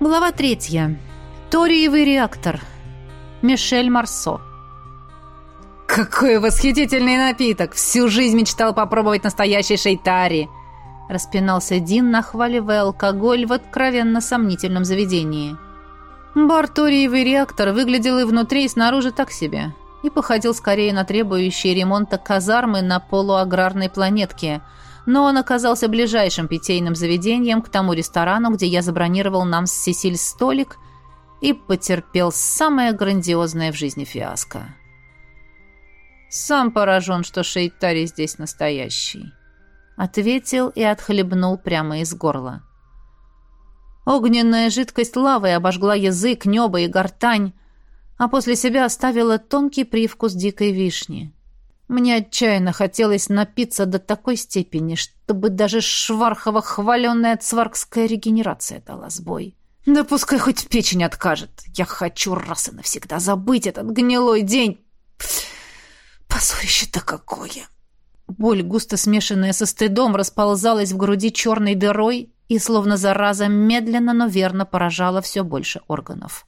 Глава третья. Ториевый реактор. Мишель Марсо. «Какой восхитительный напиток! Всю жизнь мечтал попробовать настоящий шейтари!» Распинался Дин, нахваливая алкоголь в откровенно сомнительном заведении. Бар Ториевый реактор выглядел и внутри, и снаружи так себе. И походил скорее на требующие ремонта казармы на полуаграрной планетке – но он оказался ближайшим питейным заведением к тому ресторану, где я забронировал нам с Сесиль столик и потерпел самое грандиозное в жизни фиаско. «Сам поражен, что Шейтари здесь настоящий», — ответил и отхлебнул прямо из горла. Огненная жидкость лавы обожгла язык, небо и гортань, а после себя оставила тонкий привкус дикой вишни. Мне отчаянно хотелось напиться до такой степени, чтобы даже швархово хваленная цваркская регенерация дала сбой. Да пускай хоть печень откажет. Я хочу раз и навсегда забыть этот гнилой день. Позорище-то какое! Боль, густо смешанная со стыдом, расползалась в груди черной дырой и, словно зараза, медленно, но верно поражала все больше органов.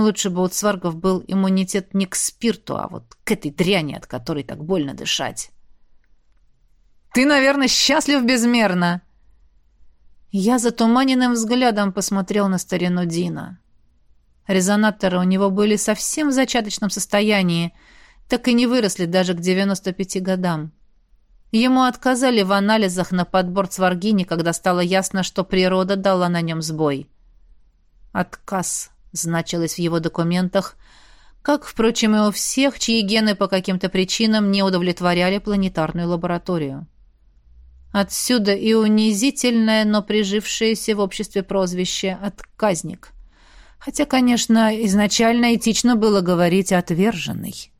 Лучше бы у цваргов был иммунитет не к спирту, а вот к этой дряни, от которой так больно дышать. «Ты, наверное, счастлив безмерно!» Я затуманенным взглядом посмотрел на старину Дина. Резонаторы у него были совсем в зачаточном состоянии, так и не выросли даже к 95 годам. Ему отказали в анализах на подбор цваргини, когда стало ясно, что природа дала на нем сбой. Отказ значилось в его документах, как, впрочем, и у всех, чьи гены по каким-то причинам не удовлетворяли планетарную лабораторию. Отсюда и унизительное, но прижившееся в обществе прозвище «отказник». Хотя, конечно, изначально этично было говорить «отверженный».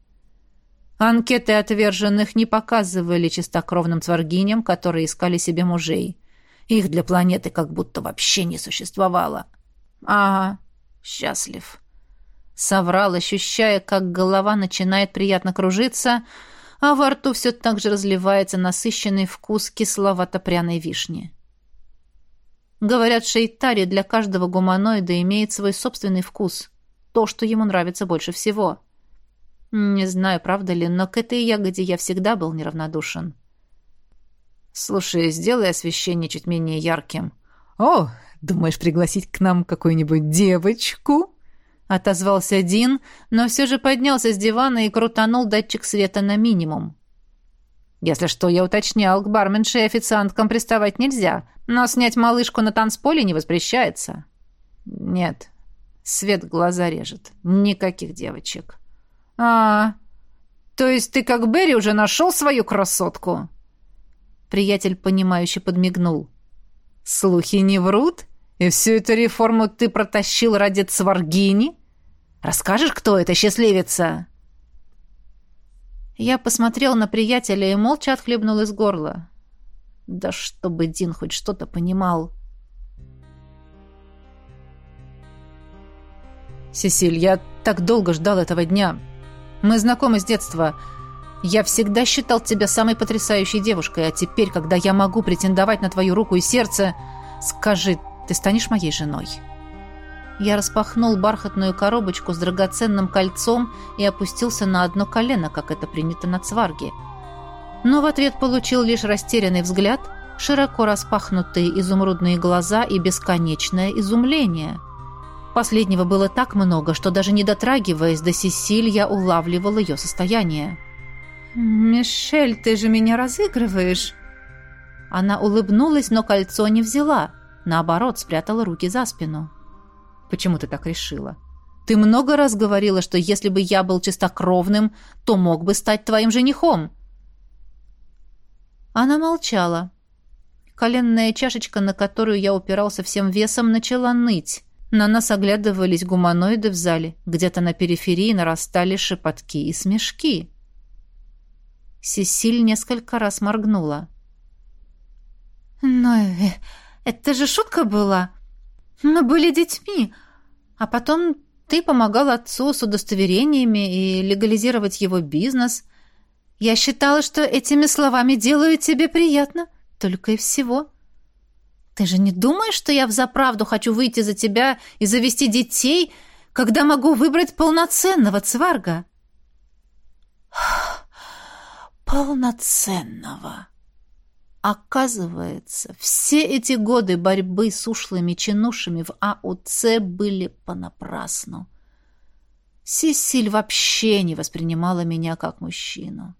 Анкеты отверженных не показывали чистокровным цваргиням, которые искали себе мужей. Их для планеты как будто вообще не существовало. Ага, счастлив. Соврал, ощущая, как голова начинает приятно кружиться, а во рту все так же разливается насыщенный вкус кисловато-пряной вишни. Говорят, шейтари для каждого гуманоида имеет свой собственный вкус, то, что ему нравится больше всего. Не знаю, правда ли, но к этой ягоде я всегда был неравнодушен. «Слушай, сделай освещение чуть менее ярким». «О, Думаешь пригласить к нам какую-нибудь девочку?» Отозвался Дин, но все же поднялся с дивана и крутанул датчик света на минимум. «Если что, я уточнял, к барменше и официанткам приставать нельзя, но снять малышку на танцполе не воспрещается». «Нет, свет глаза режет. Никаких девочек». «А, то есть ты, как Берри, уже нашел свою красотку?» Приятель, понимающе подмигнул. «Слухи не врут?» И всю эту реформу ты протащил ради Цваргини? Расскажешь, кто эта счастливица?» Я посмотрел на приятеля и молча отхлебнул из горла. Да чтобы Дин хоть что-то понимал. «Сесиль, я так долго ждал этого дня. Мы знакомы с детства. Я всегда считал тебя самой потрясающей девушкой, а теперь, когда я могу претендовать на твою руку и сердце, скажи, ты станешь моей женой». Я распахнул бархатную коробочку с драгоценным кольцом и опустился на одно колено, как это принято на цварге. Но в ответ получил лишь растерянный взгляд, широко распахнутые изумрудные глаза и бесконечное изумление. Последнего было так много, что даже не дотрагиваясь до Сесиль, я улавливал ее состояние. «Мишель, ты же меня разыгрываешь!» Она улыбнулась, но кольцо не взяла – Наоборот, спрятала руки за спину. «Почему ты так решила? Ты много раз говорила, что если бы я был чистокровным, то мог бы стать твоим женихом». Она молчала. Коленная чашечка, на которую я упирался всем весом, начала ныть. На нас оглядывались гуманоиды в зале. Где-то на периферии нарастали шепотки и смешки. Сесиль несколько раз моргнула. «Но «Ну, это же шутка была. Мы были детьми. А потом ты помогал отцу с удостоверениями и легализировать его бизнес. Я считала, что этими словами делаю тебе приятно. Только и всего. Ты же не думаешь, что я взаправду хочу выйти за тебя и завести детей, когда могу выбрать полноценного цварга?» «Полноценного!» Оказывается, все эти годы борьбы с ушлыми чинушами в АУЦ были понапрасну. Сесиль вообще не воспринимала меня как мужчину.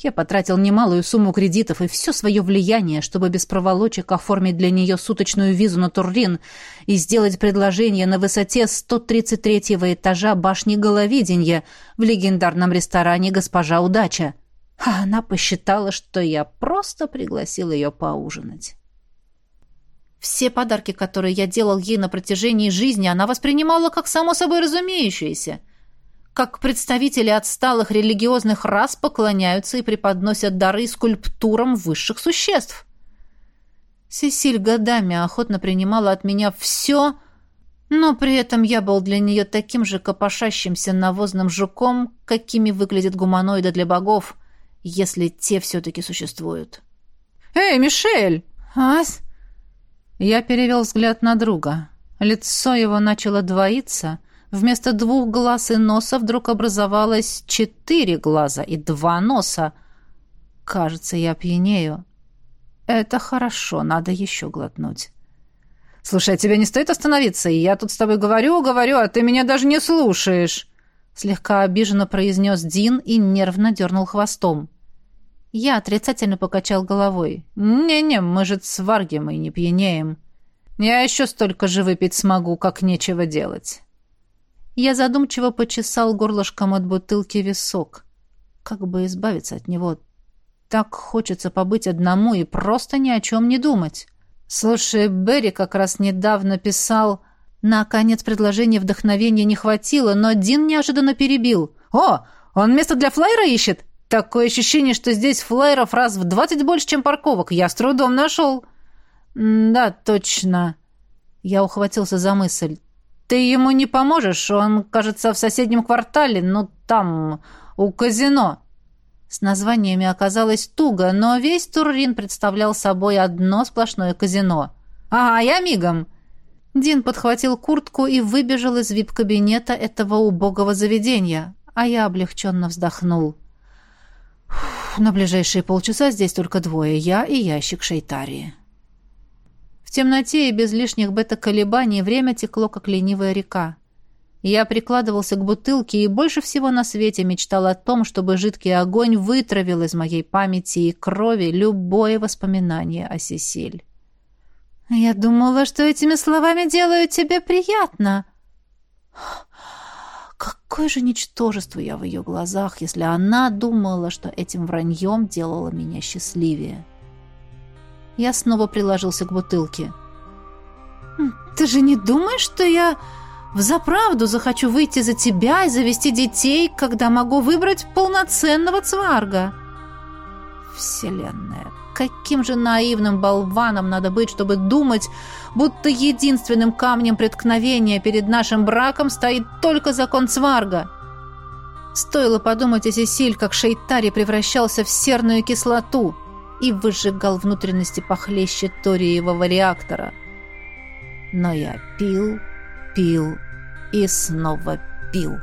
Я потратил немалую сумму кредитов и все свое влияние, чтобы без проволочек оформить для нее суточную визу на Туррин и сделать предложение на высоте 133-го этажа башни Головиденья в легендарном ресторане «Госпожа Удача». А она посчитала, что я просто пригласил ее поужинать. Все подарки, которые я делал ей на протяжении жизни, она воспринимала как само собой разумеющееся – как представители отсталых религиозных рас поклоняются и преподносят дары скульптурам высших существ. Сесиль годами охотно принимала от меня все, но при этом я был для нее таким же копошащимся навозным жуком, какими выглядят гуманоиды для богов, если те все-таки существуют. «Эй, Мишель!» «Ась?» Я перевел взгляд на друга. Лицо его начало двоиться, Вместо двух глаз и носа вдруг образовалось четыре глаза и два носа. Кажется, я пьянею. Это хорошо, надо еще глотнуть. «Слушай, а тебе не стоит остановиться? Я тут с тобой говорю, говорю, а ты меня даже не слушаешь!» Слегка обиженно произнес Дин и нервно дернул хвостом. Я отрицательно покачал головой. «Не-не, мы же сваргим и не пьянеем. Я еще столько же выпить смогу, как нечего делать». Я задумчиво почесал горлышком от бутылки висок. Как бы избавиться от него? Так хочется побыть одному и просто ни о чем не думать. Слушай, Берри как раз недавно писал... На конец предложения вдохновения не хватило, но Дин неожиданно перебил. «О, он место для флайера ищет? Такое ощущение, что здесь флайеров раз в двадцать больше, чем парковок. Я с трудом нашел». «Да, точно». Я ухватился за мысль. Ты ему не поможешь, он, кажется, в соседнем квартале, ну, там, у казино». С названиями оказалось туго, но весь Туррин представлял собой одно сплошное казино. «Ага, я мигом!» Дин подхватил куртку и выбежал из вип-кабинета этого убогого заведения, а я облегченно вздохнул. на ближайшие полчаса здесь только двое, я и ящик шейтарии. В темноте и без лишних бета-колебаний время текло, как ленивая река. Я прикладывался к бутылке и больше всего на свете мечтал о том, чтобы жидкий огонь вытравил из моей памяти и крови любое воспоминание о Сесиль. «Я думала, что этими словами делаю тебе приятно». Какое же ничтожество я в ее глазах, если она думала, что этим враньем делала меня счастливее. Я снова приложился к бутылке. «Ты же не думаешь, что я взаправду захочу выйти за тебя и завести детей, когда могу выбрать полноценного цварга?» «Вселенная, каким же наивным болваном надо быть, чтобы думать, будто единственным камнем преткновения перед нашим браком стоит только закон цварга!» Стоило подумать о Сесиль, как Шейтари превращался в серную кислоту – и выжигал внутренности похлеще ториевого реактора. Но я пил, пил и снова пил.